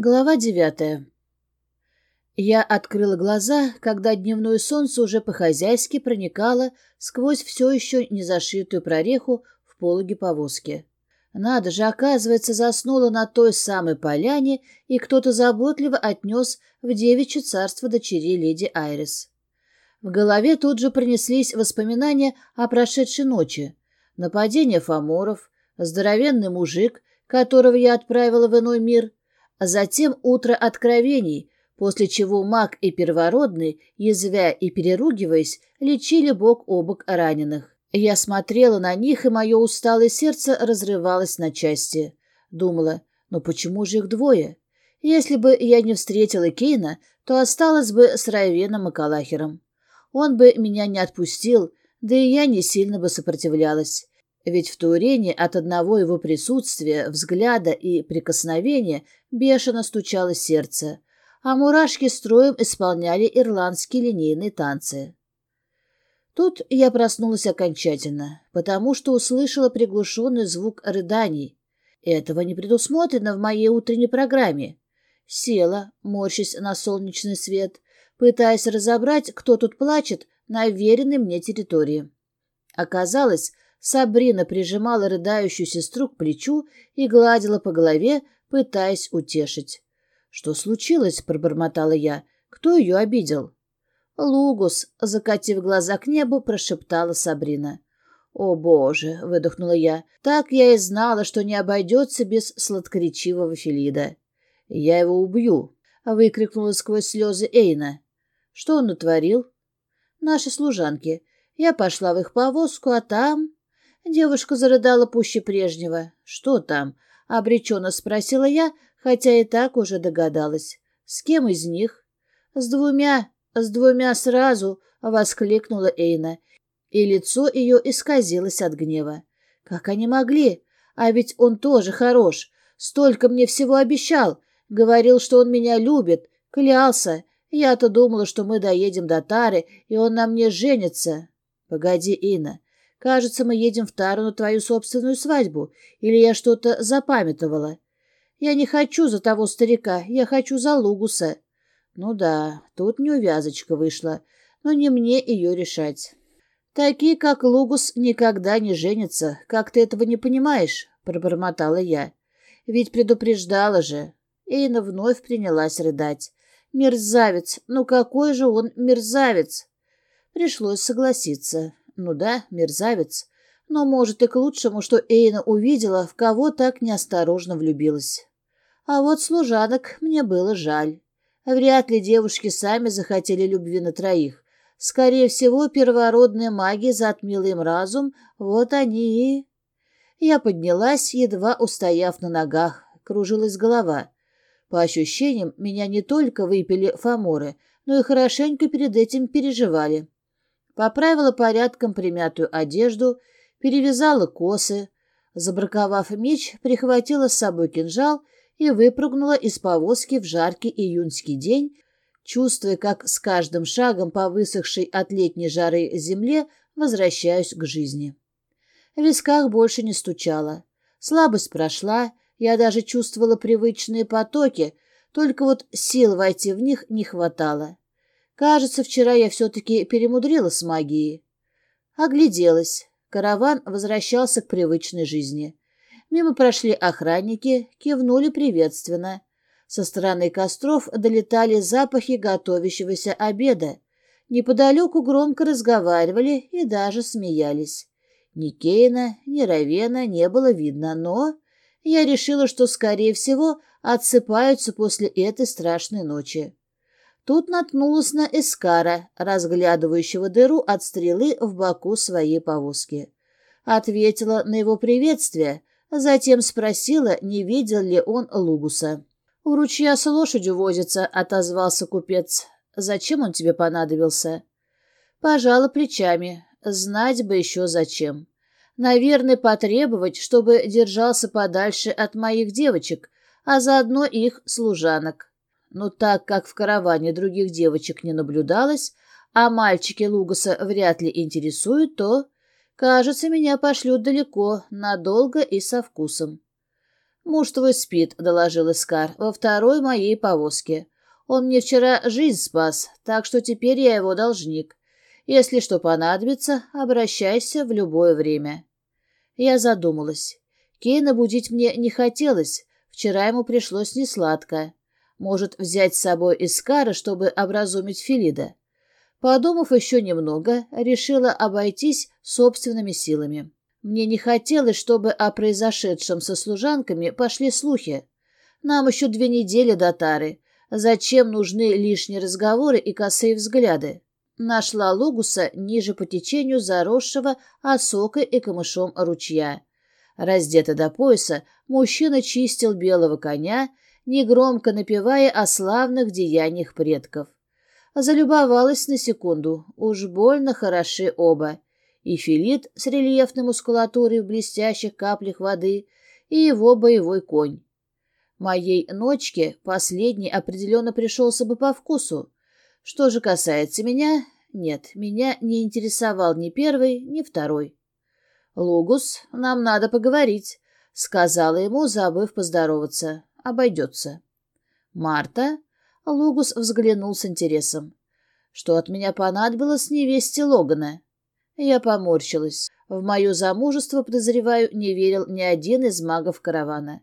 Глава девятая. Я открыла глаза, когда дневное солнце уже по-хозяйски проникало сквозь все еще не зашитую прореху в пологе повозки. Надо же, оказывается, заснула на той самой поляне, и кто-то заботливо отнес в девичье царство дочерей леди Айрис. В голове тут же принеслись воспоминания о прошедшей ночи. Нападение фаморов, здоровенный мужик, которого я отправила в иной мир — затем утро откровений, после чего маг и первородный, язвя и переругиваясь, лечили бок о бок раненых. Я смотрела на них, и мое усталое сердце разрывалось на части. Думала, но почему же их двое? Если бы я не встретила Кейна, то осталась бы с Райвеном Макалахером. Он бы меня не отпустил, да и я не сильно бы сопротивлялась. Ведь в Турене от одного его присутствия, взгляда и прикосновения бешено стучало сердце, а мурашки строем исполняли ирландские линейные танцы. Тут я проснулась окончательно, потому что услышала приглушенный звук рыданий. Этого не предусмотрено в моей утренней программе. Села, морщась на солнечный свет, пытаясь разобрать, кто тут плачет на веренной мне территории. Оказалось, Сабрина прижимала рыдающую сестру к плечу и гладила по голове, пытаясь утешить. «Что случилось?» — пробормотала я. «Кто ее обидел?» «Лугус», — закатив глаза к небу, прошептала Сабрина. «О, Боже!» — выдохнула я. «Так я и знала, что не обойдется без сладкоречивого Филида». «Я его убью!» — выкрикнула сквозь слезы Эйна. «Что он натворил?» «Наши служанки. Я пошла в их повозку, а там...» Девушка зарыдала пуще прежнего. «Что там?» — обреченно спросила я, хотя и так уже догадалась. «С кем из них?» «С двумя, с двумя сразу!» — воскликнула Эйна, и лицо ее исказилось от гнева. «Как они могли? А ведь он тоже хорош. Столько мне всего обещал. Говорил, что он меня любит. Клялся. Я-то думала, что мы доедем до Тары, и он на мне женится. Погоди, Инна, Кажется, мы едем в Тару на твою собственную свадьбу, или я что-то запамятовала. Я не хочу за того старика, я хочу за Лугуса. Ну да, тут неувязочка вышла, но не мне ее решать. Такие, как Лугус, никогда не женятся. Как ты этого не понимаешь? Пробормотала я. Ведь предупреждала же. Эйна вновь принялась рыдать. Мерзавец! Ну какой же он мерзавец! Пришлось согласиться. Ну да, мерзавец. Но, может, и к лучшему, что Эйна увидела, в кого так неосторожно влюбилась. А вот служанок мне было жаль. Вряд ли девушки сами захотели любви на троих. Скорее всего, первородная магия затмила им разум, вот они и... Я поднялась, едва устояв на ногах, кружилась голова. По ощущениям, меня не только выпили фаморы, но и хорошенько перед этим переживали поправила порядком примятую одежду, перевязала косы, забраковав меч, прихватила с собой кинжал и выпрыгнула из повозки в жаркий июньский день, чувствуя, как с каждым шагом по высохшей от летней жары земле возвращаюсь к жизни. В висках больше не стучало. Слабость прошла, я даже чувствовала привычные потоки, только вот сил войти в них не хватало. Кажется, вчера я все-таки перемудрила с магией. Огляделась. Караван возвращался к привычной жизни. Мимо прошли охранники, кивнули приветственно. Со стороны костров долетали запахи готовящегося обеда. Неподалеку громко разговаривали и даже смеялись. Ни Кейна, ни Равена не было видно, но я решила, что, скорее всего, отсыпаются после этой страшной ночи. Тут наткнулась на Эскара, разглядывающего дыру от стрелы в боку своей повозки. Ответила на его приветствие, затем спросила, не видел ли он Лугуса. «У ручья с лошадью возится», — отозвался купец. «Зачем он тебе понадобился?» Пожала плечами. Знать бы еще зачем. Наверное, потребовать, чтобы держался подальше от моих девочек, а заодно их служанок. Но так как в караване других девочек не наблюдалось, а мальчики Лугаса вряд ли интересуют, то, кажется, меня пошлют далеко, надолго и со вкусом. «Муж твой спит», — доложил Искар, — «во второй моей повозке. Он мне вчера жизнь спас, так что теперь я его должник. Если что понадобится, обращайся в любое время». Я задумалась. Кейна будить мне не хотелось, вчера ему пришлось несладко. Может, взять с собой Искара, чтобы образумить Филида. Подумав еще немного, решила обойтись собственными силами. Мне не хотелось, чтобы о произошедшем со служанками пошли слухи. Нам еще две недели до тары. Зачем нужны лишние разговоры и косые взгляды? Нашла Лугуса ниже по течению заросшего осокой и камышом ручья. Раздетый до пояса, мужчина чистил белого коня, негромко напевая о славных деяниях предков. Залюбовалась на секунду, уж больно хороши оба. И Филит с рельефной мускулатурой в блестящих каплях воды, и его боевой конь. Моей ночке последний определенно пришелся бы по вкусу. Что же касается меня, нет, меня не интересовал ни первый, ни второй. «Лугус, нам надо поговорить», — сказала ему, забыв поздороваться. «Обойдется». «Марта?» — Лугус взглянул с интересом. «Что от меня понадобилось невесте Логана?» Я поморщилась. В мое замужество, подозреваю, не верил ни один из магов каравана.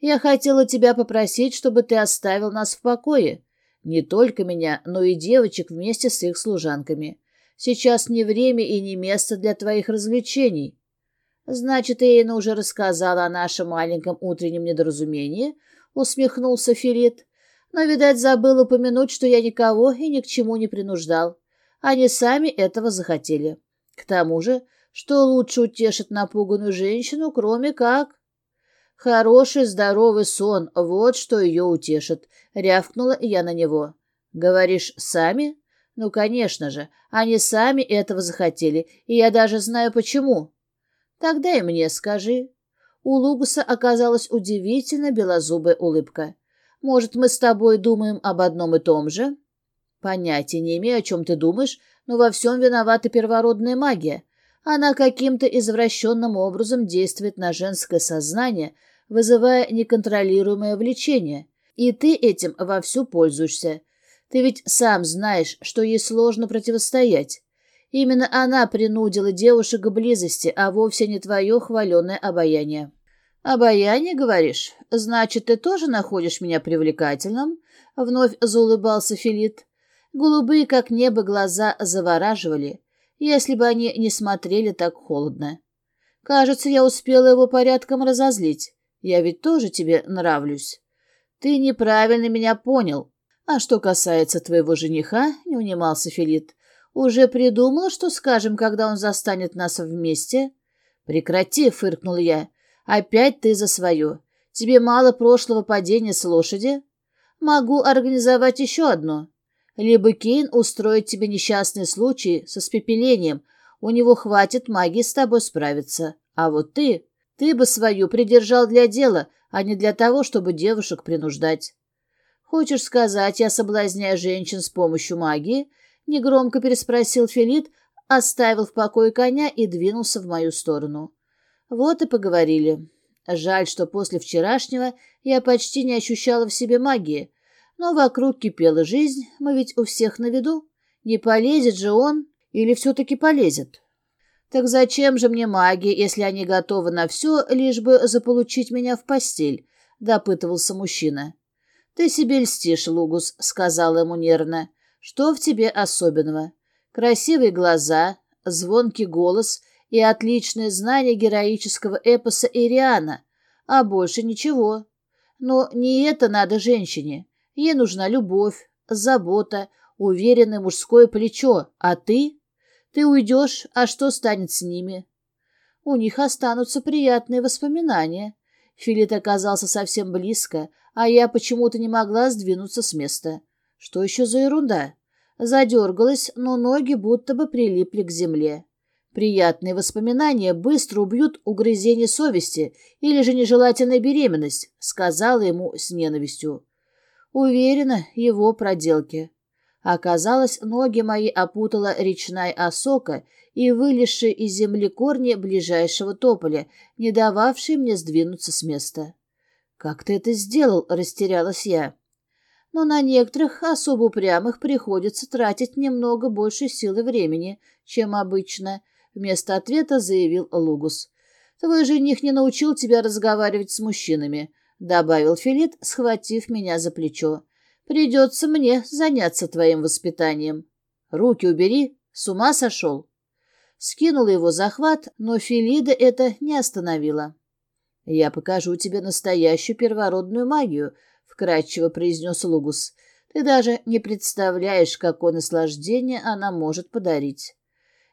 «Я хотела тебя попросить, чтобы ты оставил нас в покое. Не только меня, но и девочек вместе с их служанками. Сейчас не время и не место для твоих развлечений. Значит, Эйна уже рассказала о нашем маленьком утреннем недоразумении, усмехнулся Филит. Но, видать, забыл упомянуть, что я никого и ни к чему не принуждал. Они сами этого захотели. К тому же, что лучше утешит напуганную женщину, кроме как... Хороший здоровый сон, вот что ее утешит, рявкнула я на него. Говоришь, сами? Ну, конечно же, они сами этого захотели, и я даже знаю почему. Тогда и мне скажи. У Лугуса оказалась удивительно белозубая улыбка. Может, мы с тобой думаем об одном и том же? Понятия не имею, о чем ты думаешь, но во всем виновата первородная магия. Она каким-то извращенным образом действует на женское сознание, вызывая неконтролируемое влечение. И ты этим вовсю пользуешься. Ты ведь сам знаешь, что ей сложно противостоять. Именно она принудила девушек к близости, а вовсе не твое хваленое обаяние. «Обаяние, говоришь? Значит, ты тоже находишь меня привлекательным?» Вновь заулыбался Филит. Голубые, как небо, глаза завораживали, если бы они не смотрели так холодно. «Кажется, я успела его порядком разозлить. Я ведь тоже тебе нравлюсь». «Ты неправильно меня понял», «А что касается твоего жениха, — не унимался Филит, — уже придумал, что скажем, когда он застанет нас вместе?» «Прекрати!» — фыркнул я. «Опять ты за свое. Тебе мало прошлого падения с лошади? Могу организовать еще одно. Либо Кейн устроит тебе несчастный случай со спепелением. У него хватит магии с тобой справиться. А вот ты... Ты бы свою придержал для дела, а не для того, чтобы девушек принуждать». «Хочешь сказать, я соблазняю женщин с помощью магии?» — негромко переспросил Филит, оставил в покое коня и двинулся в мою сторону. Вот и поговорили. Жаль, что после вчерашнего я почти не ощущала в себе магии, но вокруг кипела жизнь, мы ведь у всех на виду. Не полезет же он или все-таки полезет? Так зачем же мне магия, если они готовы на все, лишь бы заполучить меня в постель? — допытывался мужчина. «Ты себе льстишь, Лугус», — сказала ему нервно. «Что в тебе особенного? Красивые глаза, звонкий голос и отличное знание героического эпоса Ириана, а больше ничего. Но не это надо женщине. Ей нужна любовь, забота, уверенное мужское плечо. А ты? Ты уйдешь, а что станет с ними? У них останутся приятные воспоминания. Филит оказался совсем близко, а я почему-то не могла сдвинуться с места. Что еще за ерунда? Задергалась, но ноги будто бы прилипли к земле. Приятные воспоминания быстро убьют угрызение совести или же нежелательная беременность, сказала ему с ненавистью. Уверена, его проделки. Оказалось, ноги мои опутала речная осока и вылезшие из земли корни ближайшего тополя, не дававшие мне сдвинуться с места. «Как ты это сделал?» — растерялась я. «Но на некоторых особо упрямых приходится тратить немного больше сил и времени, чем обычно», — вместо ответа заявил Лугус. «Твой жених не научил тебя разговаривать с мужчинами», — добавил Филит, схватив меня за плечо. «Придется мне заняться твоим воспитанием. Руки убери, с ума сошел». Скинула его захват, но Филида это не остановило. «Я покажу тебе настоящую первородную магию», — вкратчиво произнес Лугус. «Ты даже не представляешь, какое наслаждение она может подарить».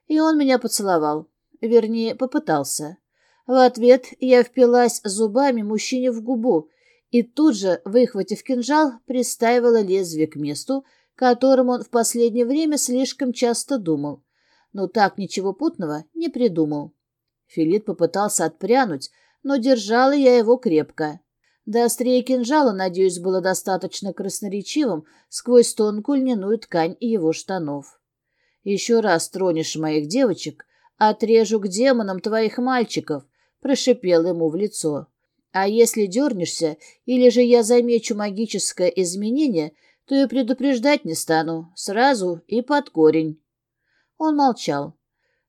И он меня поцеловал. Вернее, попытался. В ответ я впилась зубами мужчине в губу и тут же, выхватив кинжал, приставила лезвие к месту, которым он в последнее время слишком часто думал. Но так ничего путного не придумал. Филипп попытался отпрянуть, но держала я его крепко. До острее кинжала, надеюсь, было достаточно красноречивым сквозь тонкую льняную ткань его штанов. «Еще раз тронешь моих девочек, отрежу к демонам твоих мальчиков», — прошипел ему в лицо. «А если дернешься, или же я замечу магическое изменение, то и предупреждать не стану, сразу и под корень». Он молчал.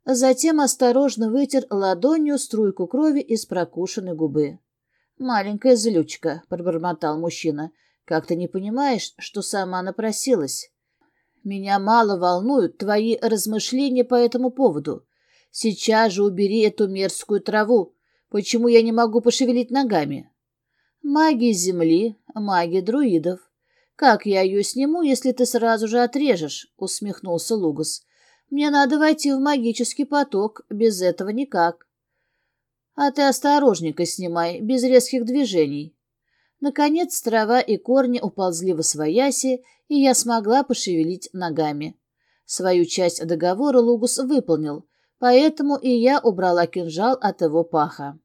Затем осторожно вытер ладонью струйку крови из прокушенной губы. «Маленькая злючка», — пробормотал мужчина, — «как ты не понимаешь, что сама напросилась? Меня мало волнуют твои размышления по этому поводу. Сейчас же убери эту мерзкую траву. Почему я не могу пошевелить ногами?» «Магия земли, магия друидов. Как я ее сниму, если ты сразу же отрежешь?» — усмехнулся Лугас. Мне надо войти в магический поток, без этого никак. А ты осторожненько снимай, без резких движений. Наконец трава и корни уползли в освояси, и я смогла пошевелить ногами. Свою часть договора Лугус выполнил, поэтому и я убрала кинжал от его паха.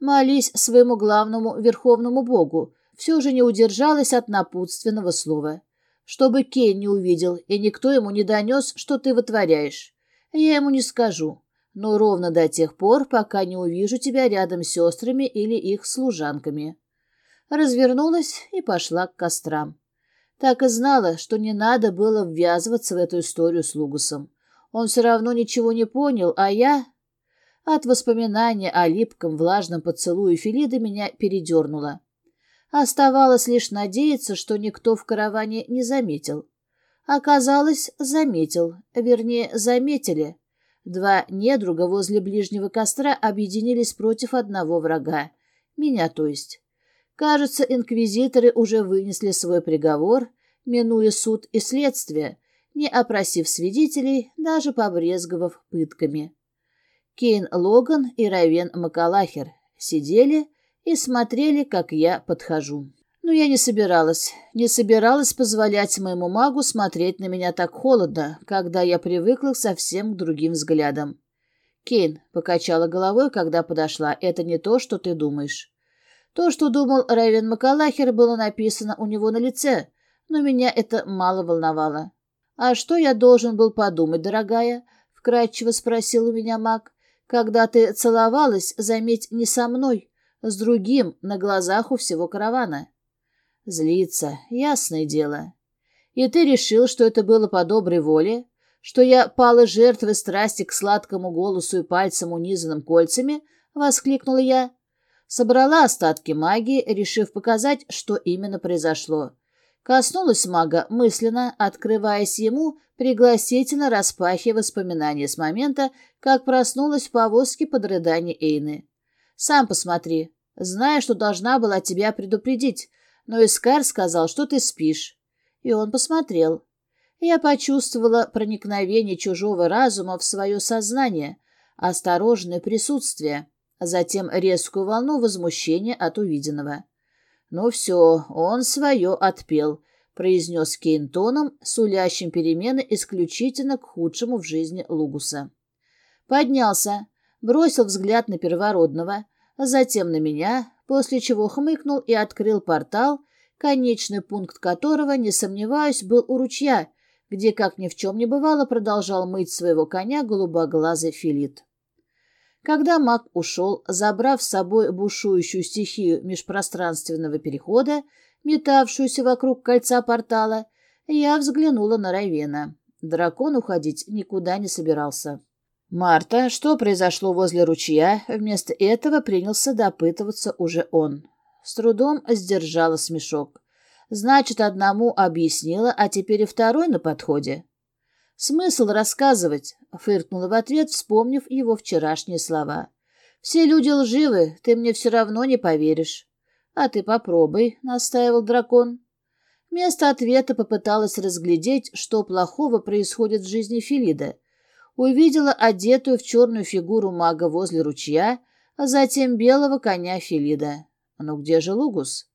Молись своему главному верховному богу, все же не удержалась от напутственного слова чтобы Кейн не увидел, и никто ему не донес, что ты вытворяешь. Я ему не скажу, но ровно до тех пор, пока не увижу тебя рядом с сестрами или их служанками. Развернулась и пошла к кострам. Так и знала, что не надо было ввязываться в эту историю с Лугусом. Он все равно ничего не понял, а я... От воспоминания о липком влажном поцелуе Филида меня передернуло. Оставалось лишь надеяться, что никто в караване не заметил. Оказалось, заметил, вернее, заметили. Два недруга возле ближнего костра объединились против одного врага. Меня, то есть. Кажется, инквизиторы уже вынесли свой приговор, минуя суд и следствие, не опросив свидетелей, даже побрезговав пытками. Кейн Логан и Равен Макалахер сидели, и смотрели, как я подхожу. Но я не собиралась, не собиралась позволять моему магу смотреть на меня так холодно, когда я привыкла к совсем другим взглядам. Кейн покачала головой, когда подошла. Это не то, что ты думаешь. То, что думал Райвен Макалахер, было написано у него на лице, но меня это мало волновало. «А что я должен был подумать, дорогая?» — вкратчиво спросил у меня маг. «Когда ты целовалась, заметь, не со мной, с другим на глазах у всего каравана. Злиться, ясное дело. И ты решил, что это было по доброй воле, что я пала жертвой страсти к сладкому голосу и пальцам, унизанным кольцами, — воскликнула я. Собрала остатки магии, решив показать, что именно произошло. Коснулась мага мысленно, открываясь ему, пригласительно распахивая воспоминания с момента, как проснулась в повозке под рыдание Эйны. «Сам посмотри. Знаю, что должна была тебя предупредить, но Искар сказал, что ты спишь. И он посмотрел. Я почувствовала проникновение чужого разума в свое сознание, осторожное присутствие, затем резкую волну возмущения от увиденного. «Ну все, он свое отпел», — произнес Кейн тоном, сулящим перемены исключительно к худшему в жизни Лугуса. Поднялся, бросил взгляд на первородного, затем на меня, после чего хмыкнул и открыл портал, конечный пункт которого, не сомневаюсь, был у ручья, где, как ни в чем не бывало, продолжал мыть своего коня голубоглазый филит. Когда маг ушел, забрав с собой бушующую стихию межпространственного перехода, метавшуюся вокруг кольца портала, я взглянула на Райвена. Дракон уходить никуда не собирался. «Марта, что произошло возле ручья?» Вместо этого принялся допытываться уже он. С трудом сдержала смешок. «Значит, одному объяснила, а теперь и второй на подходе?» «Смысл рассказывать?» — фыркнула в ответ, вспомнив его вчерашние слова. «Все люди лживы, ты мне все равно не поверишь». «А ты попробуй», — настаивал дракон. Вместо ответа попыталась разглядеть, что плохого происходит в жизни Филида. Увидела одетую в черную фигуру мага возле ручья, а затем белого коня Филида. «Ну где же Лугус?»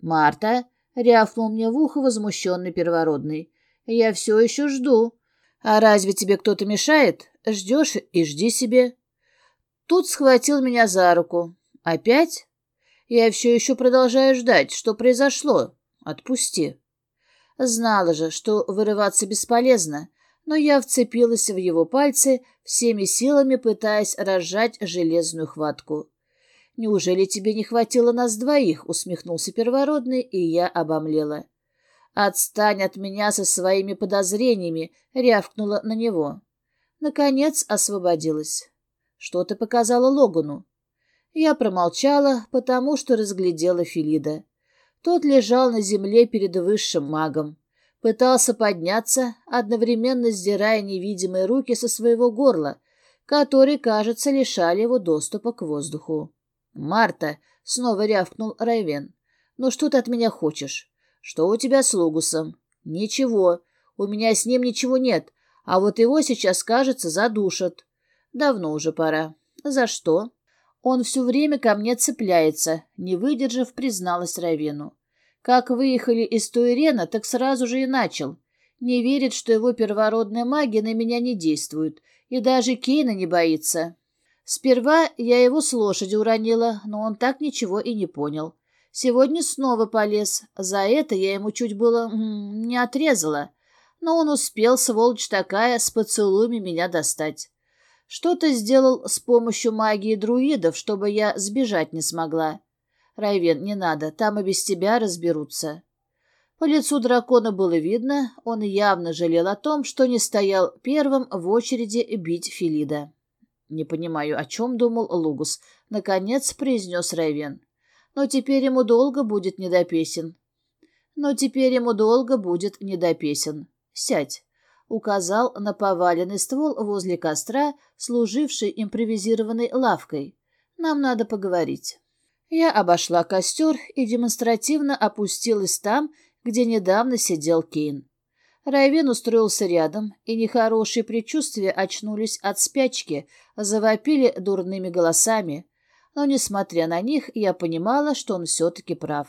«Марта», — рявкнул мне в ухо возмущенный первородный. «Я все еще жду». «А разве тебе кто-то мешает? Ждешь и жди себе». Тут схватил меня за руку. «Опять?» «Я все еще продолжаю ждать. Что произошло? Отпусти». Знала же, что вырываться бесполезно, но я вцепилась в его пальцы, всеми силами пытаясь разжать железную хватку. «Неужели тебе не хватило нас двоих?» — усмехнулся первородный, и я обомлела. «Отстань от меня со своими подозрениями!» — рявкнула на него. Наконец освободилась. «Что ты показала Логану?» Я промолчала, потому что разглядела Филида. Тот лежал на земле перед высшим магом. Пытался подняться, одновременно сдирая невидимые руки со своего горла, которые, кажется, лишали его доступа к воздуху. «Марта!» — снова рявкнул Райвен. «Ну что ты от меня хочешь? Что у тебя с Лугусом? Ничего. У меня с ним ничего нет. А вот его сейчас, кажется, задушат. Давно уже пора. За что? Он все время ко мне цепляется, не выдержав, призналась Равену. Как выехали из Туирена, так сразу же и начал. Не верит, что его первородная магия на меня не действует, и даже Кейна не боится. Сперва я его с лошади уронила, но он так ничего и не понял. Сегодня снова полез. За это я ему чуть было не отрезала. Но он успел, сволочь такая, с поцелуями меня достать. Что-то сделал с помощью магии друидов, чтобы я сбежать не смогла. Райвен, не надо, там и без тебя разберутся. По лицу дракона было видно, он явно жалел о том, что не стоял первым в очереди бить Филида. «Не понимаю, о чем думал Лугус», — наконец произнес Райвен. Но теперь ему долго будет не до песен. Но теперь ему долго будет не до песен. Сядь. Указал на поваленный ствол возле костра, служивший импровизированной лавкой. Нам надо поговорить. Я обошла костер и демонстративно опустилась там, где недавно сидел Кейн. Райвен устроился рядом, и нехорошие предчувствия очнулись от спячки, завопили дурными голосами, но, несмотря на них, я понимала, что он все-таки прав.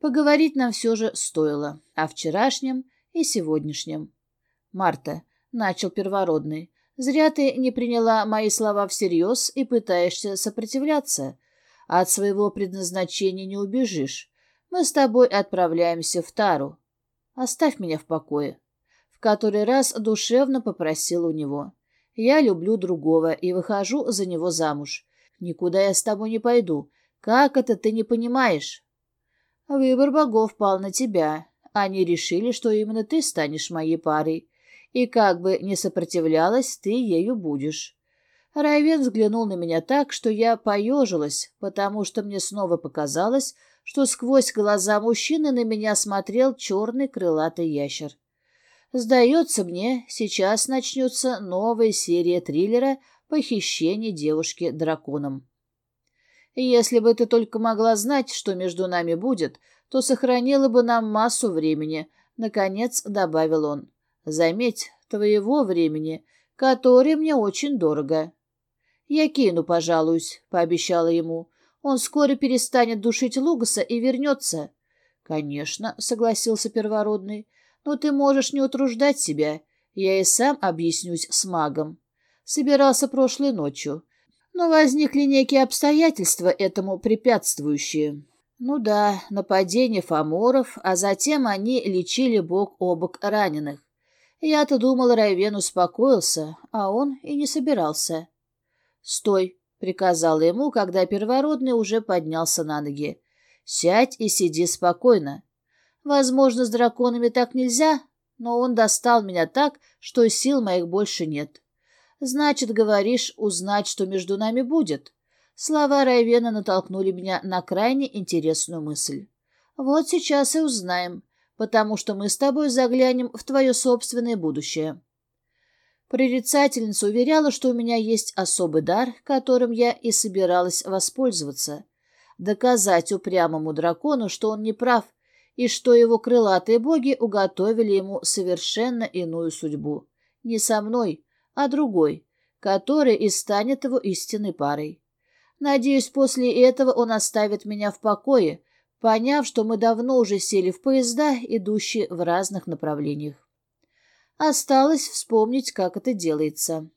Поговорить нам все же стоило о вчерашнем и сегодняшнем. «Марта», — начал первородный, — «зря ты не приняла мои слова всерьез и пытаешься сопротивляться. От своего предназначения не убежишь. Мы с тобой отправляемся в Тару. Оставь меня в покое». В который раз душевно попросил у него. «Я люблю другого и выхожу за него замуж. Никуда я с тобой не пойду. Как это ты не понимаешь? Выбор богов пал на тебя. Они решили, что именно ты станешь моей парой. И как бы не сопротивлялась, ты ею будешь. Райвен взглянул на меня так, что я поежилась, потому что мне снова показалось, что сквозь глаза мужчины на меня смотрел черный крылатый ящер. Сдается мне, сейчас начнется новая серия триллера похищение девушки драконом. Если бы ты только могла знать, что между нами будет, то сохранила бы нам массу времени, — наконец добавил он. Заметь, твоего времени, которое мне очень дорого. Я кину, пожалуюсь, — пообещала ему. Он скоро перестанет душить Лугаса и вернется. Конечно, — согласился первородный, — но ты можешь не утруждать себя. Я и сам объяснюсь с магом собирался прошлой ночью, но возникли некие обстоятельства этому препятствующие. Ну да, нападение фаморов, а затем они лечили бок о бок раненых. Я-то думал, Райвен успокоился, а он и не собирался. «Стой!» — приказала ему, когда первородный уже поднялся на ноги. «Сядь и сиди спокойно. Возможно, с драконами так нельзя, но он достал меня так, что сил моих больше нет. Значит, говоришь, узнать, что между нами будет. Слова Райвена натолкнули меня на крайне интересную мысль. Вот сейчас и узнаем, потому что мы с тобой заглянем в твое собственное будущее. Прорицательница уверяла, что у меня есть особый дар, которым я и собиралась воспользоваться. Доказать упрямому дракону, что он не прав, и что его крылатые боги уготовили ему совершенно иную судьбу. Не со мной, а другой, который и станет его истинной парой. Надеюсь, после этого он оставит меня в покое, поняв, что мы давно уже сели в поезда, идущие в разных направлениях. Осталось вспомнить, как это делается.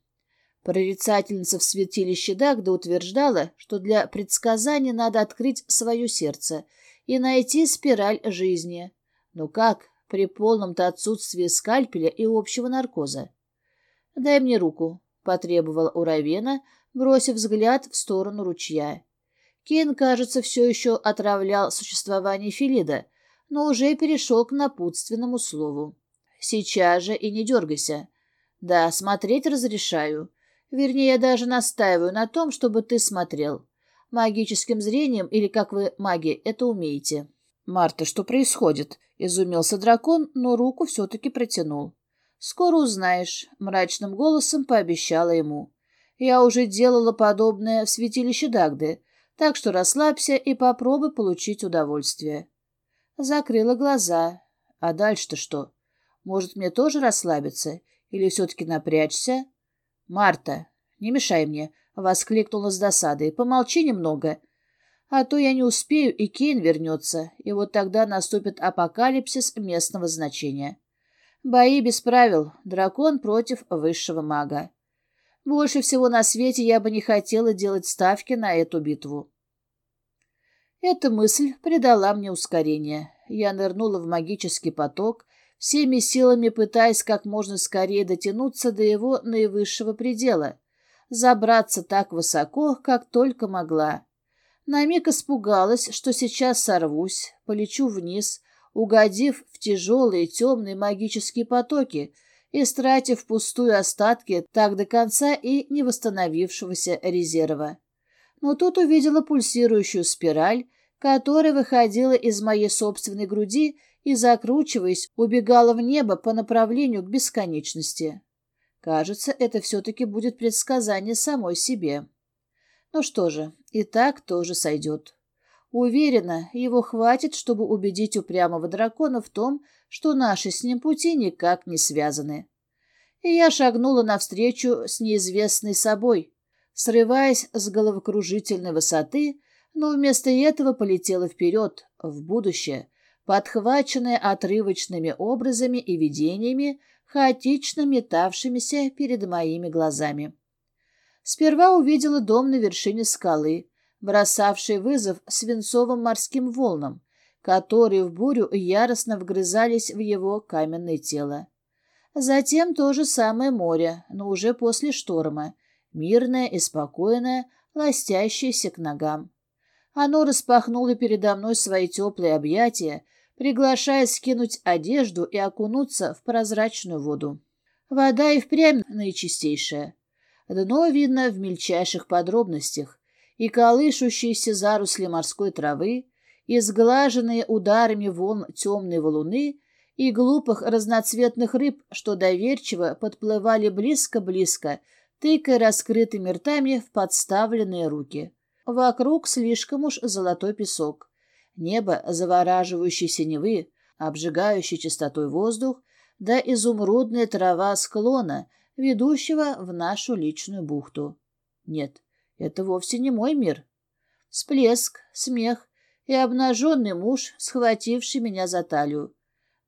Прорицательница в святилище Дагда утверждала, что для предсказания надо открыть свое сердце и найти спираль жизни. Но как при полном-то отсутствии скальпеля и общего наркоза? «Дай мне руку», — потребовал у Равена, бросив взгляд в сторону ручья. Кейн, кажется, все еще отравлял существование Филида, но уже перешел к напутственному слову. «Сейчас же и не дергайся. Да, смотреть разрешаю. Вернее, я даже настаиваю на том, чтобы ты смотрел. Магическим зрением, или как вы, маги, это умеете». «Марта, что происходит?» — изумился дракон, но руку все-таки протянул. «Скоро узнаешь», — мрачным голосом пообещала ему. «Я уже делала подобное в святилище Дагды, так что расслабься и попробуй получить удовольствие». Закрыла глаза. А дальше-то что? Может, мне тоже расслабиться? Или все-таки напрячься? «Марта, не мешай мне», — воскликнула с досадой. «Помолчи немного, а то я не успею, и Кейн вернется, и вот тогда наступит апокалипсис местного значения». Бои без правил. Дракон против высшего мага. Больше всего на свете я бы не хотела делать ставки на эту битву. Эта мысль придала мне ускорение. Я нырнула в магический поток, всеми силами пытаясь как можно скорее дотянуться до его наивысшего предела, забраться так высоко, как только могла. На миг испугалась, что сейчас сорвусь, полечу вниз, угодив в тяжелые темные магические потоки, истратив пустую остатки так до конца и не восстановившегося резерва. Но тут увидела пульсирующую спираль, которая выходила из моей собственной груди и, закручиваясь, убегала в небо по направлению к бесконечности. Кажется, это все-таки будет предсказание самой себе. Ну что же, и так тоже сойдет. Уверена, его хватит, чтобы убедить упрямого дракона в том, что наши с ним пути никак не связаны. И я шагнула навстречу с неизвестной собой, срываясь с головокружительной высоты, но вместо этого полетела вперед, в будущее, подхваченная отрывочными образами и видениями, хаотично метавшимися перед моими глазами. Сперва увидела дом на вершине скалы, бросавший вызов свинцовым морским волнам, которые в бурю яростно вгрызались в его каменное тело. Затем то же самое море, но уже после шторма, мирное и спокойное, ластящееся к ногам. Оно распахнуло передо мной свои теплые объятия, приглашая скинуть одежду и окунуться в прозрачную воду. Вода и впрямь наичистейшая. Дно видно в мельчайших подробностях, и колышущиеся заросли морской травы, и сглаженные ударами волн темные валуны, и глупых разноцветных рыб, что доверчиво подплывали близко-близко, тыкая раскрытыми ртами в подставленные руки. Вокруг слишком уж золотой песок. Небо завораживающей синевы, обжигающий чистотой воздух, да изумрудная трава склона, ведущего в нашу личную бухту. Нет, это вовсе не мой мир. Всплеск, смех и обнаженный муж, схвативший меня за талию.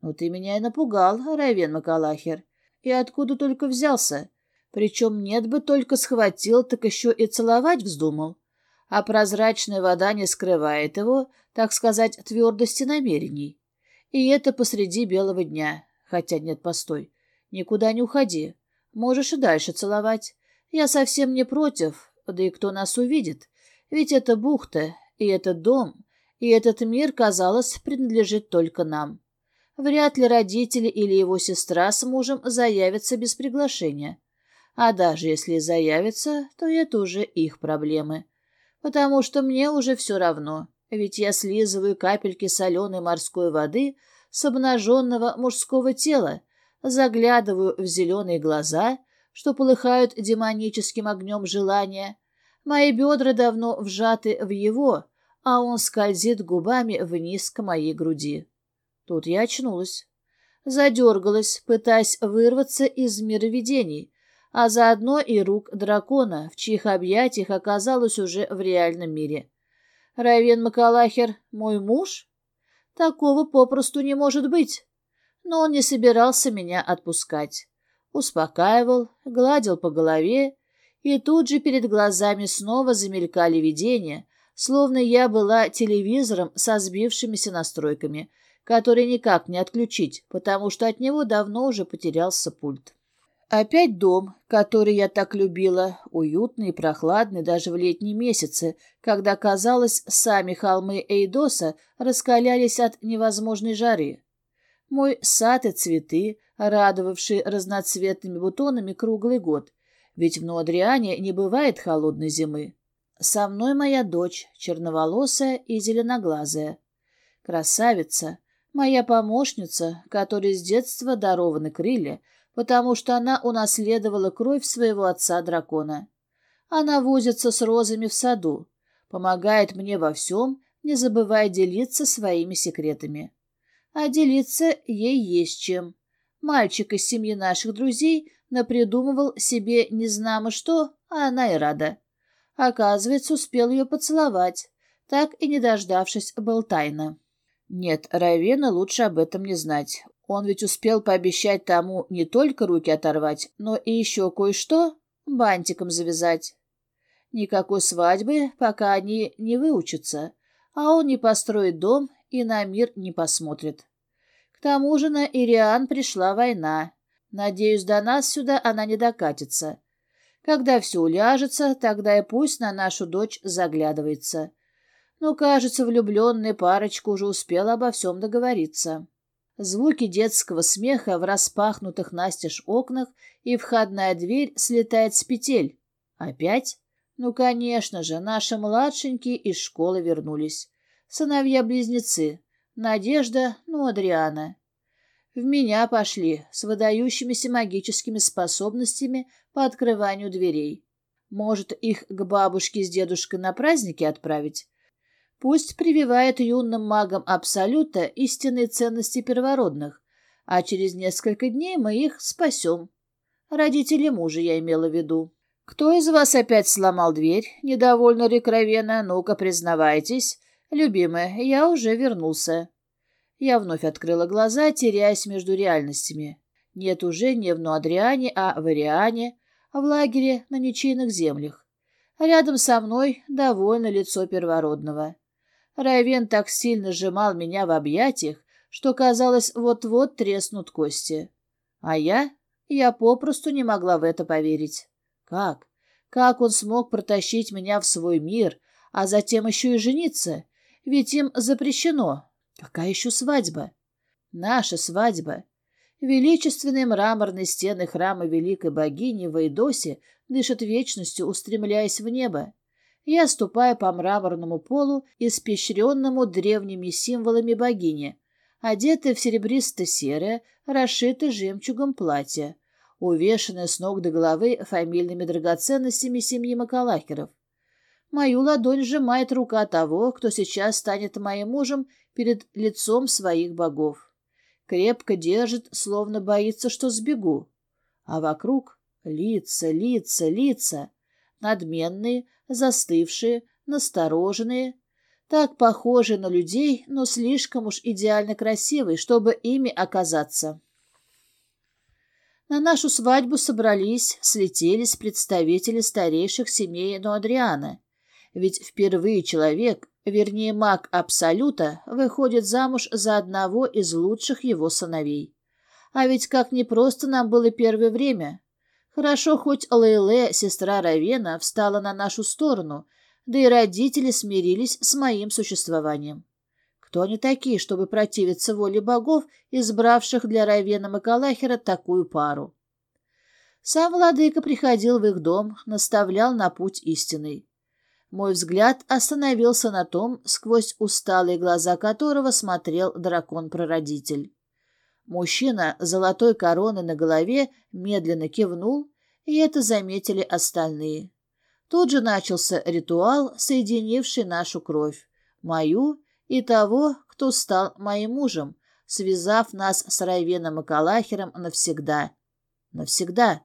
Ну ты меня и напугал, Равен Макалахер. И откуда только взялся? Причем нет бы только схватил, так еще и целовать вздумал. А прозрачная вода не скрывает его, так сказать, твердости намерений. И это посреди белого дня. Хотя нет, постой. Никуда не уходи. Можешь и дальше целовать. Я совсем не против, Да и кто нас увидит? Ведь это бухта, и этот дом, и этот мир, казалось, принадлежит только нам. Вряд ли родители или его сестра с мужем заявятся без приглашения. А даже если заявятся, то это уже их проблемы. Потому что мне уже все равно, ведь я слизываю капельки соленой морской воды с обнаженного мужского тела, заглядываю в зеленые глаза, что полыхают демоническим огнем желания. Мои бедра давно вжаты в его, а он скользит губами вниз к моей груди. Тут я очнулась. Задергалась, пытаясь вырваться из мира видений, а заодно и рук дракона, в чьих объятиях оказалась уже в реальном мире. Равен Макалахер — мой муж? Такого попросту не может быть. Но он не собирался меня отпускать. Успокаивал, гладил по голове, и тут же перед глазами снова замелькали видения, словно я была телевизором со сбившимися настройками, который никак не отключить, потому что от него давно уже потерялся пульт. Опять дом, который я так любила, уютный и прохладный даже в летние месяцы, когда, казалось, сами холмы Эйдоса раскалялись от невозможной жары. Мой сад и цветы, радовавшие разноцветными бутонами круглый год, ведь в Нуадриане не бывает холодной зимы. Со мной моя дочь, черноволосая и зеленоглазая. Красавица, моя помощница, которой с детства дарованы крылья, потому что она унаследовала кровь своего отца-дракона. Она возится с розами в саду, помогает мне во всем, не забывая делиться своими секретами. А делиться ей есть чем. Мальчик из семьи наших друзей напридумывал себе незнамо что, а она и рада. Оказывается, успел ее поцеловать, так и не дождавшись был тайно. Нет, Равена лучше об этом не знать. Он ведь успел пообещать тому не только руки оторвать, но и еще кое-что бантиком завязать. Никакой свадьбы, пока они не выучатся, а он не построит дом и на мир не посмотрит. К тому же на Ириан пришла война. Надеюсь, до нас сюда она не докатится. Когда все уляжется, тогда и пусть на нашу дочь заглядывается. Но, кажется, влюбленная парочка уже успела обо всем договориться. Звуки детского смеха в распахнутых настежь окнах, и входная дверь слетает с петель. Опять? Ну, конечно же, наши младшенькие из школы вернулись. Сыновья-близнецы. Надежда, ну, Адриана. В меня пошли с выдающимися магическими способностями по открыванию дверей. Может, их к бабушке с дедушкой на праздники отправить? Пусть прививает юным магам Абсолюта истинные ценности первородных, а через несколько дней мы их спасем. Родители мужа я имела в виду. Кто из вас опять сломал дверь? Недовольно рекровенно, ну-ка признавайтесь. Любимая, я уже вернулся. Я вновь открыла глаза, теряясь между реальностями. Нет уже не в Нуадриане, а в Ариане, а в лагере на ничейных землях. Рядом со мной довольно лицо первородного. Райвен так сильно сжимал меня в объятиях, что, казалось, вот-вот треснут кости. А я? Я попросту не могла в это поверить. Как? Как он смог протащить меня в свой мир, а затем еще и жениться? Ведь им запрещено. Какая еще свадьба? Наша свадьба. Величественные мраморные стены храма великой богини в Эйдосе дышат вечностью, устремляясь в небо. Я ступаю по мраморному полу, испещренному древними символами богини, одетая в серебристо-серое, расшитое жемчугом платье, увешанное с ног до головы фамильными драгоценностями семьи Макалахеров. Мою ладонь сжимает рука того, кто сейчас станет моим мужем перед лицом своих богов. Крепко держит, словно боится, что сбегу. А вокруг лица, лица, лица, надменные, застывшие, настороженные, так похожие на людей, но слишком уж идеально красивые, чтобы ими оказаться. На нашу свадьбу собрались, слетелись представители старейших семей Нуадриана. Ведь впервые человек, вернее маг Абсолюта, выходит замуж за одного из лучших его сыновей. А ведь как непросто нам было первое время. Хорошо, хоть Лейле, сестра Равена, встала на нашу сторону, да и родители смирились с моим существованием. Кто они такие, чтобы противиться воле богов, избравших для Равена Макалахера такую пару? Сам владыка приходил в их дом, наставлял на путь истинный. Мой взгляд остановился на том, сквозь усталые глаза которого смотрел дракон-прародитель. Мужчина с золотой короной на голове медленно кивнул, и это заметили остальные. Тут же начался ритуал, соединивший нашу кровь, мою и того, кто стал моим мужем, связав нас с Райвеном и Калахером навсегда. Навсегда.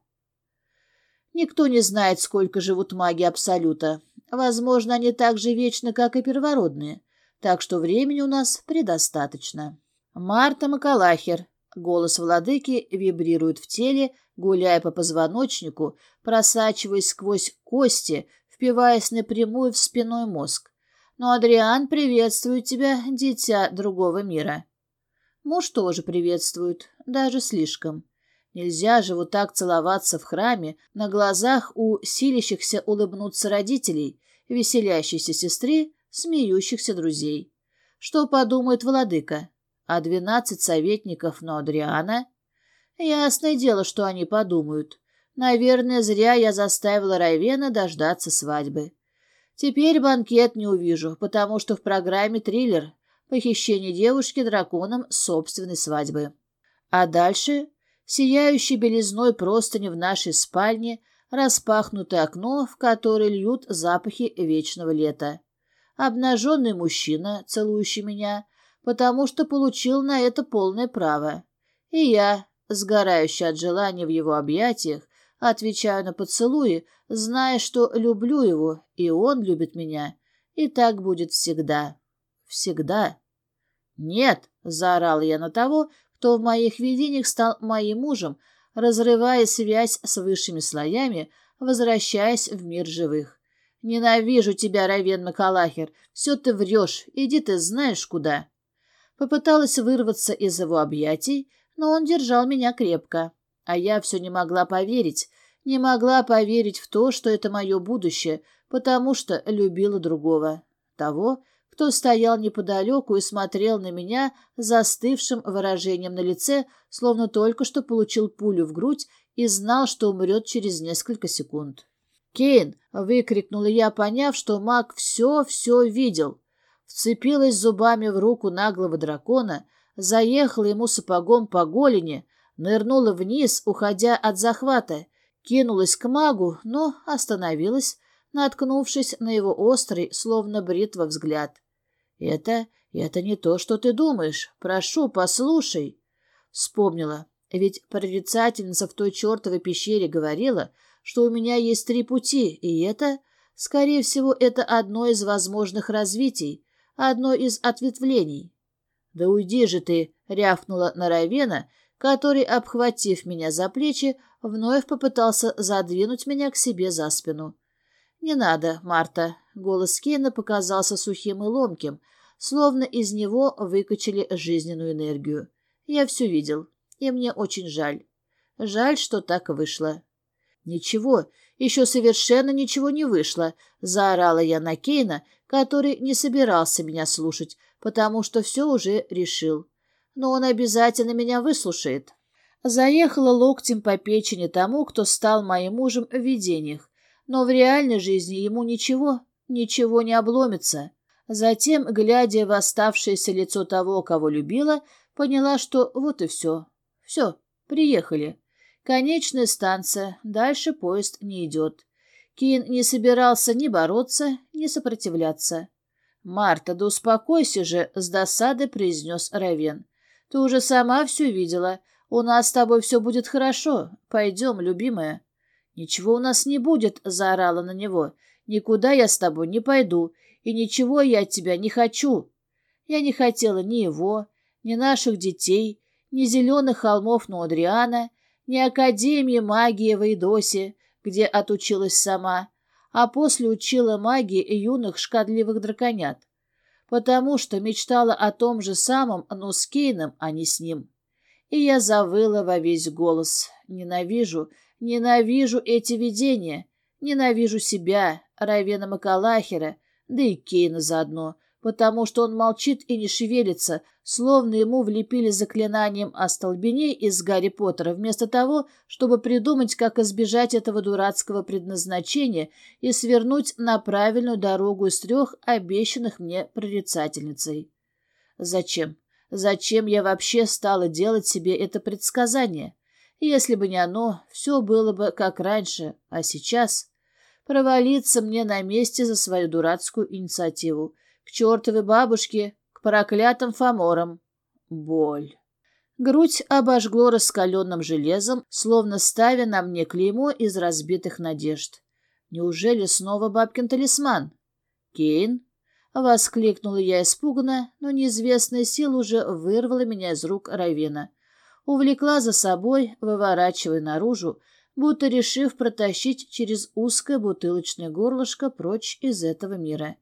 Никто не знает, сколько живут маги Абсолюта. Возможно, они так же вечны, как и первородные, так что времени у нас предостаточно. Марта Макалахер, Голос владыки вибрирует в теле, гуляя по позвоночнику, просачиваясь сквозь кости, впиваясь напрямую в спиной мозг. Но Адриан приветствует тебя, дитя другого мира. Муж тоже приветствует, даже слишком. Нельзя же вот так целоваться в храме на глазах у силящихся улыбнуться родителей, веселящейся сестры, смеющихся друзей. Что подумает владыка? А двенадцать советников Нодриана? Ясное дело, что они подумают. Наверное, зря я заставила Райвена дождаться свадьбы. Теперь банкет не увижу, потому что в программе триллер «Похищение девушки драконом собственной свадьбы». А дальше сияющий белизной простыни в нашей спальне, распахнутое окно, в которое льют запахи вечного лета. Обнаженный мужчина, целующий меня, потому что получил на это полное право. И я, сгорающая от желания в его объятиях, отвечаю на поцелуи, зная, что люблю его, и он любит меня. И так будет всегда. Всегда. «Нет!» — заорал я на того, кто в моих видениях стал моим мужем, разрывая связь с высшими слоями, возвращаясь в мир живых. «Ненавижу тебя, Равен Макалахер! Все ты врешь, иди ты знаешь куда!» Попыталась вырваться из его объятий, но он держал меня крепко. А я все не могла поверить, не могла поверить в то, что это мое будущее, потому что любила другого. Того, кто стоял неподалеку и смотрел на меня застывшим выражением на лице, словно только что получил пулю в грудь и знал, что умрет через несколько секунд. «Кейн!» — выкрикнула я, поняв, что маг все-все видел вцепилась зубами в руку наглого дракона, заехала ему сапогом по голени, нырнула вниз, уходя от захвата, кинулась к магу, но остановилась, наткнувшись на его острый, словно бритва, взгляд. «Это... это не то, что ты думаешь. Прошу, послушай». Вспомнила, ведь прорицательница в той чертовой пещере говорила, что у меня есть три пути, и это, скорее всего, это одно из возможных развитий, одно из ответвлений. «Да уйди же ты!» — рявкнула на Равена, который, обхватив меня за плечи, вновь попытался задвинуть меня к себе за спину. «Не надо, Марта!» — голос Кейна показался сухим и ломким, словно из него выкачали жизненную энергию. «Я все видел, и мне очень жаль. Жаль, что так вышло». «Ничего, еще совершенно ничего не вышло», — заорала я на Кейна, который не собирался меня слушать, потому что все уже решил. Но он обязательно меня выслушает. Заехала локтем по печени тому, кто стал моим мужем в видениях, но в реальной жизни ему ничего, ничего не обломится. Затем, глядя в оставшееся лицо того, кого любила, поняла, что вот и все. Все, приехали. Конечная станция, дальше поезд не идет. Кин не собирался ни бороться, ни сопротивляться. «Марта, да успокойся же», — с досадой произнес Равен. «Ты уже сама все видела. У нас с тобой все будет хорошо. Пойдем, любимая». «Ничего у нас не будет», — заорала на него. «Никуда я с тобой не пойду, и ничего я от тебя не хочу». Я не хотела ни его, ни наших детей, ни зеленых холмов Нуадриана, ни Академии магии в Эйдосе, где отучилась сама, а после учила магии юных шкадливых драконят, потому что мечтала о том же самом, но с Кейном, а не с ним. И я завыла во весь голос. Ненавижу, ненавижу эти видения. Ненавижу себя, Равена Макалахера, да и Кейна заодно, потому что он молчит и не шевелится, словно ему влепили заклинанием о столбине из Гарри Поттера, вместо того, чтобы придумать, как избежать этого дурацкого предназначения и свернуть на правильную дорогу из трех обещанных мне прорицательницей. Зачем? Зачем я вообще стала делать себе это предсказание? Если бы не оно, все было бы как раньше, а сейчас... Провалиться мне на месте за свою дурацкую инициативу. К чертовой бабушке, к проклятым фаморам. Боль. Грудь обожгло раскаленным железом, словно ставя на мне клеймо из разбитых надежд. Неужели снова бабкин талисман? Кейн? Воскликнула я испуганно, но неизвестная сила уже вырвала меня из рук Равена. Увлекла за собой, выворачивая наружу, будто решив протащить через узкое бутылочное горлышко прочь из этого мира.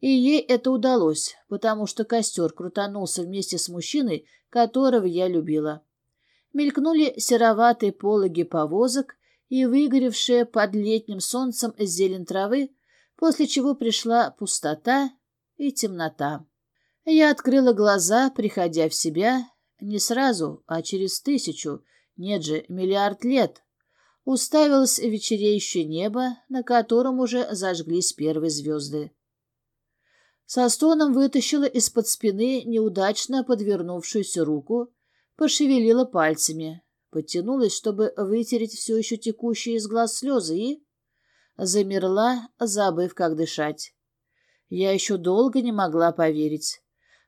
И ей это удалось, потому что костер крутанулся вместе с мужчиной, которого я любила. Мелькнули сероватые пологи повозок и выгоревшая под летним солнцем зелень травы, после чего пришла пустота и темнота. Я открыла глаза, приходя в себя, не сразу, а через тысячу, нет же, миллиард лет. Уставилась в вечереющее небо, на котором уже зажглись первые звезды. Со стоном вытащила из-под спины неудачно подвернувшуюся руку, пошевелила пальцами, подтянулась, чтобы вытереть все еще текущие из глаз слезы и... Замерла, забыв, как дышать. Я еще долго не могла поверить.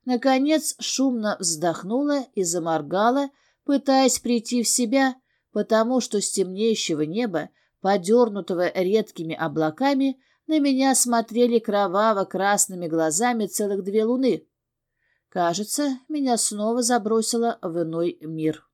Наконец шумно вздохнула и заморгала, пытаясь прийти в себя, потому что с темнеющего неба, подернутого редкими облаками, на меня смотрели кроваво-красными глазами целых две луны. Кажется, меня снова забросило в иной мир.